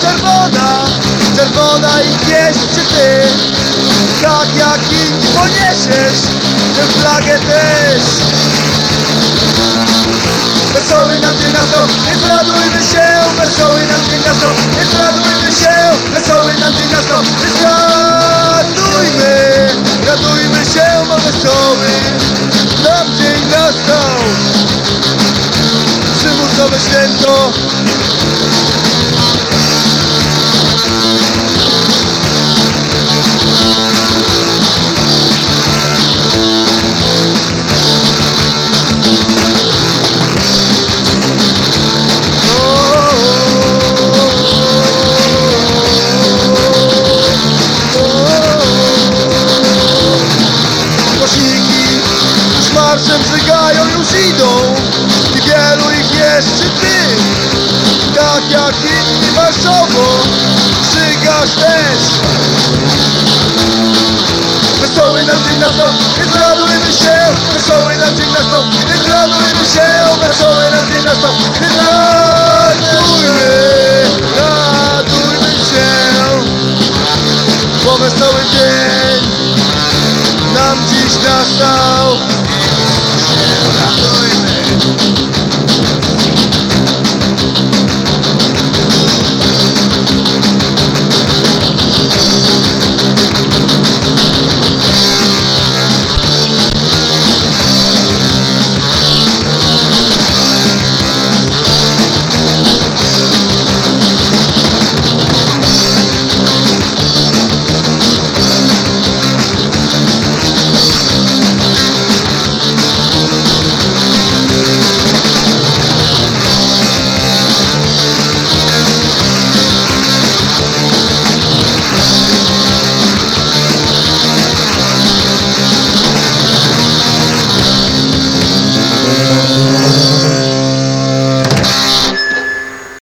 czerwona, czerwona i jeszcze ty Tak jak inni poniesiesz tę flagę też. Wesoły nam dzień nastał, nie zradujmy się. Wesoły nam dzień nastał, nie zradujmy się. Wesoły nam dzień nastał, nie zradujmy. Radujmy się, bo wesoły nam dzień nastał Przymusowe święto już marszem żygają, już idą I wielu ich jeszcze ty. Tak jak inni marszowo Żygasz też. Wesoły nam dzień nastał, nie zradujmy się. Wesoły nam dzień nastał, nie zradujmy się. Wesoły nam dzień nastał, nie zradujmy Radujmy się. Bo wesoły dzień nam dziś nastał. Radujmy